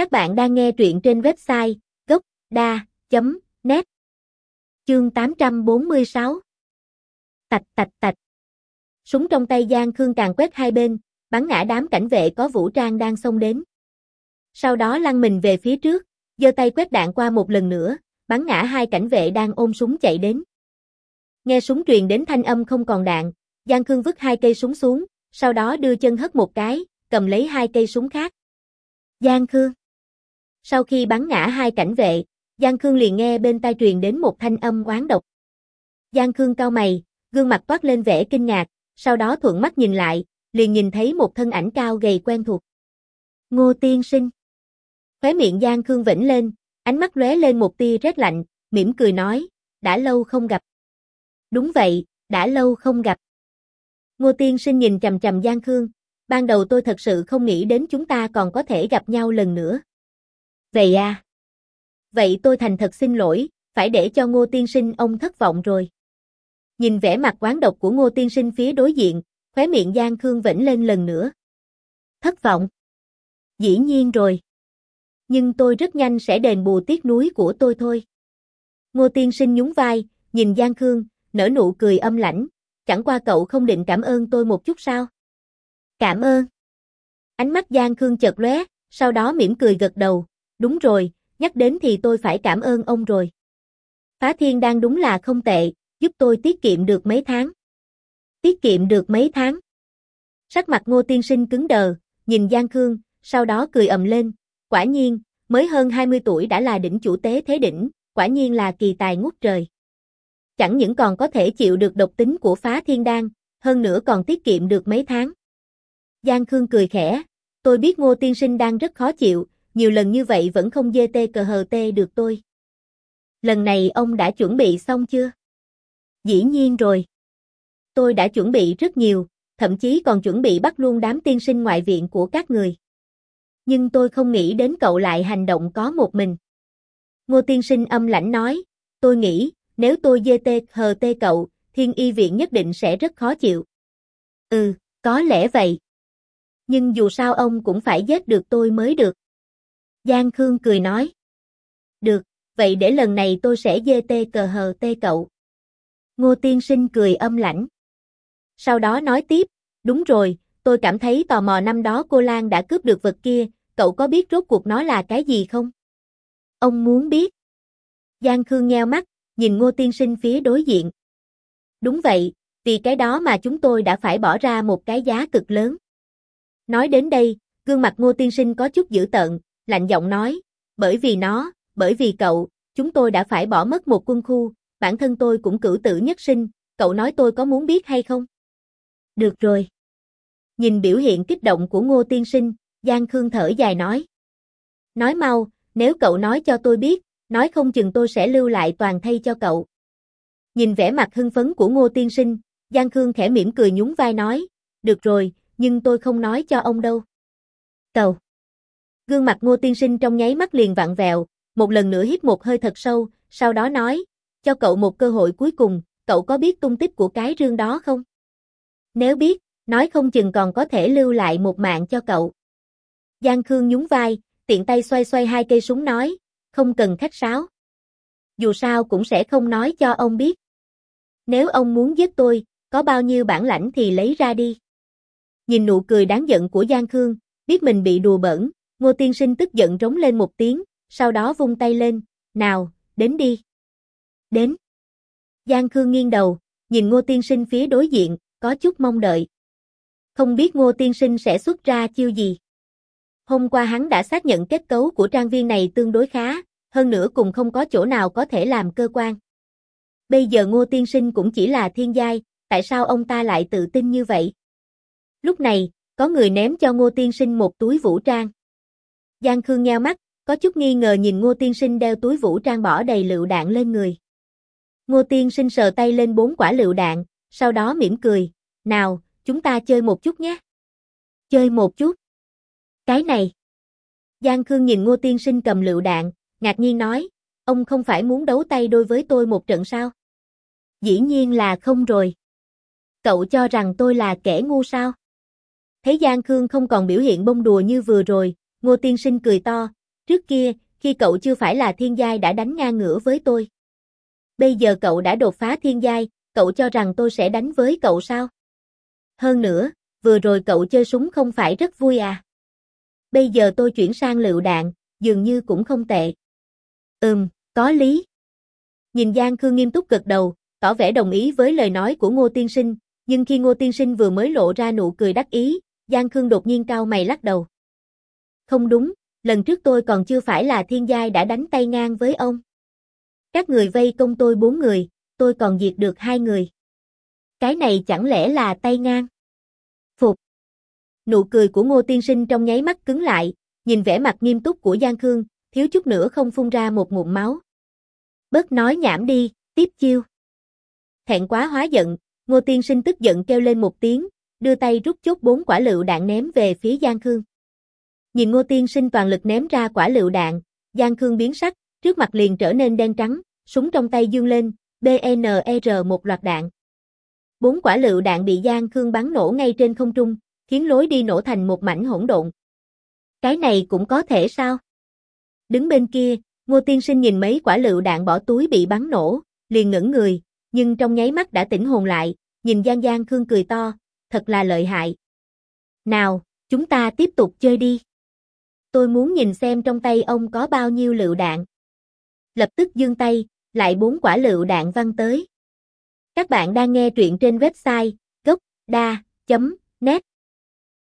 Các bạn đang nghe truyện trên website gốc.da.net Chương 846 Tạch tạch tạch Súng trong tay Giang Khương càng quét hai bên, bắn ngã đám cảnh vệ có vũ trang đang xông đến. Sau đó lăn mình về phía trước, giơ tay quét đạn qua một lần nữa, bắn ngã hai cảnh vệ đang ôm súng chạy đến. Nghe súng truyền đến thanh âm không còn đạn, Giang Khương vứt hai cây súng xuống, sau đó đưa chân hất một cái, cầm lấy hai cây súng khác. Giang Khương sau khi bắn ngã hai cảnh vệ, Giang Khương liền nghe bên tai truyền đến một thanh âm oán độc. Giang Khương cao mày, gương mặt toát lên vẻ kinh ngạc, sau đó thuận mắt nhìn lại, liền nhìn thấy một thân ảnh cao gầy quen thuộc. Ngô Tiên Sinh Khóe miệng Giang Khương vĩnh lên, ánh mắt lóe lên một tia rét lạnh, mỉm cười nói, đã lâu không gặp. Đúng vậy, đã lâu không gặp. Ngô Tiên Sinh nhìn chầm chầm Giang Khương, ban đầu tôi thật sự không nghĩ đến chúng ta còn có thể gặp nhau lần nữa. Vậy à? Vậy tôi thành thật xin lỗi, phải để cho Ngô Tiên Sinh ông thất vọng rồi. Nhìn vẻ mặt quán độc của Ngô Tiên Sinh phía đối diện, khóe miệng Giang Khương vĩnh lên lần nữa. Thất vọng? Dĩ nhiên rồi. Nhưng tôi rất nhanh sẽ đền bù tiếc núi của tôi thôi. Ngô Tiên Sinh nhún vai, nhìn Giang Khương, nở nụ cười âm lãnh, chẳng qua cậu không định cảm ơn tôi một chút sao? Cảm ơn. Ánh mắt Giang Khương chợt lóe, sau đó mỉm cười gật đầu, đúng rồi, nhắc đến thì tôi phải cảm ơn ông rồi. Phá Thiên đang đúng là không tệ, giúp tôi tiết kiệm được mấy tháng. Tiết kiệm được mấy tháng. Sắc mặt Ngô Tiên Sinh cứng đờ, nhìn Giang Khương, sau đó cười ầm lên, quả nhiên, mới hơn 20 tuổi đã là đỉnh chủ tế thế đỉnh, quả nhiên là kỳ tài ngút trời. Chẳng những còn có thể chịu được độc tính của phá thiên đan, hơn nữa còn tiết kiệm được mấy tháng. Giang Khương cười khẽ, tôi biết ngô tiên sinh đang rất khó chịu, nhiều lần như vậy vẫn không dê tê cờ hờ tê được tôi. Lần này ông đã chuẩn bị xong chưa? Dĩ nhiên rồi. Tôi đã chuẩn bị rất nhiều, thậm chí còn chuẩn bị bắt luôn đám tiên sinh ngoại viện của các người. Nhưng tôi không nghĩ đến cậu lại hành động có một mình. Ngô tiên sinh âm lãnh nói, tôi nghĩ, nếu tôi dê tê hờ tê cậu, thiên y viện nhất định sẽ rất khó chịu. Ừ, có lẽ vậy. Nhưng dù sao ông cũng phải giết được tôi mới được. Giang Khương cười nói. Được, vậy để lần này tôi sẽ dê tê cờ hờ tê cậu. Ngô tiên sinh cười âm lãnh. Sau đó nói tiếp, đúng rồi, tôi cảm thấy tò mò năm đó cô Lan đã cướp được vật kia, cậu có biết rốt cuộc nó là cái gì không? Ông muốn biết. Giang Khương nheo mắt, nhìn Ngô Tiên Sinh phía đối diện. Đúng vậy, vì cái đó mà chúng tôi đã phải bỏ ra một cái giá cực lớn. Nói đến đây, gương mặt Ngô Tiên Sinh có chút dữ tợn, lạnh giọng nói, bởi vì nó, bởi vì cậu, chúng tôi đã phải bỏ mất một quân khu, bản thân tôi cũng cử tử nhất sinh, cậu nói tôi có muốn biết hay không? Được rồi. Nhìn biểu hiện kích động của Ngô Tiên Sinh, Giang Khương thở dài nói. Nói mau, nếu cậu nói cho tôi biết, nói không chừng tôi sẽ lưu lại toàn thay cho cậu. Nhìn vẻ mặt hưng phấn của Ngô Tiên Sinh, Giang Khương khẽ mỉm cười nhún vai nói, được rồi, nhưng tôi không nói cho ông đâu. cậu. Gương mặt Ngô Tiên Sinh trong nháy mắt liền vặn vẹo, một lần nữa hít một hơi thật sâu, sau đó nói, cho cậu một cơ hội cuối cùng, cậu có biết tung tích của cái rương đó không? Nếu biết, nói không chừng còn có thể lưu lại một mạng cho cậu. Giang Khương nhún vai, tiện tay xoay xoay hai cây súng nói, không cần khách sáo. Dù sao cũng sẽ không nói cho ông biết. Nếu ông muốn giết tôi, có bao nhiêu bản lãnh thì lấy ra đi. Nhìn nụ cười đáng giận của Giang Khương, biết mình bị đùa bẩn, Ngô Tiên Sinh tức giận rống lên một tiếng, sau đó vung tay lên, nào, đến đi. Đến. Giang Khương nghiêng đầu, nhìn Ngô Tiên Sinh phía đối diện, có chút mong đợi. Không biết Ngô Tiên Sinh sẽ xuất ra chiêu gì. Hôm qua hắn đã xác nhận kết cấu của trang viên này tương đối khá, hơn nữa cùng không có chỗ nào có thể làm cơ quan. Bây giờ Ngô Tiên Sinh cũng chỉ là thiên giai, tại sao ông ta lại tự tin như vậy? Lúc này, có người ném cho Ngô Tiên Sinh một túi vũ trang. Giang Khương nheo mắt, có chút nghi ngờ nhìn Ngô Tiên Sinh đeo túi vũ trang bỏ đầy lựu đạn lên người. Ngô Tiên Sinh sờ tay lên bốn quả lựu đạn, sau đó mỉm cười, nào, chúng ta chơi một chút nhé. Chơi một chút. Cái này. Giang Khương nhìn Ngô Tiên Sinh cầm lựu đạn, ngạc nhiên nói, ông không phải muốn đấu tay đôi với tôi một trận sao? Dĩ nhiên là không rồi. Cậu cho rằng tôi là kẻ ngu sao? Thấy Giang Khương không còn biểu hiện bông đùa như vừa rồi, Ngô Tiên Sinh cười to, Trước kia, khi cậu chưa phải là thiên giai đã đánh ngang ngửa với tôi. Bây giờ cậu đã đột phá thiên giai, cậu cho rằng tôi sẽ đánh với cậu sao? Hơn nữa, vừa rồi cậu chơi súng không phải rất vui à? Bây giờ tôi chuyển sang lựu đạn, dường như cũng không tệ. Ừm, có lý. Nhìn Giang Khương nghiêm túc gật đầu, tỏ vẻ đồng ý với lời nói của Ngô Tiên Sinh, nhưng khi Ngô Tiên Sinh vừa mới lộ ra nụ cười đắc ý, Giang Khương đột nhiên cao mày lắc đầu. Không đúng, lần trước tôi còn chưa phải là thiên giai đã đánh tay ngang với ông. Các người vây công tôi bốn người, tôi còn diệt được hai người. Cái này chẳng lẽ là tay ngang? Phục. Nụ cười của Ngô Tiên Sinh trong nháy mắt cứng lại, nhìn vẻ mặt nghiêm túc của Giang Khương, thiếu chút nữa không phun ra một ngụm máu. Bớt nói nhảm đi, tiếp chiêu. Thẹn quá hóa giận, Ngô Tiên Sinh tức giận kêu lên một tiếng, đưa tay rút chốt bốn quả lựu đạn ném về phía Giang Khương. Nhìn Ngô Tiên Sinh toàn lực ném ra quả lựu đạn, Giang Khương biến sắc, trước mặt liền trở nên đen trắng, súng trong tay dương lên, BNR e một loạt đạn. Bốn quả lựu đạn bị Giang Khương bắn nổ ngay trên không trung, khiến lối đi nổ thành một mảnh hỗn độn. Cái này cũng có thể sao? Đứng bên kia, Ngô Tiên Sinh nhìn mấy quả lựu đạn bỏ túi bị bắn nổ, liền ngẩn người, nhưng trong nháy mắt đã tỉnh hồn lại, nhìn Giang Giang Khương cười to, thật là lợi hại. Nào, chúng ta tiếp tục chơi đi. Tôi muốn nhìn xem trong tay ông có bao nhiêu lựu đạn. Lập tức dương tay, lại bốn quả lựu đạn văng tới. Các bạn đang nghe truyện trên website gocda.net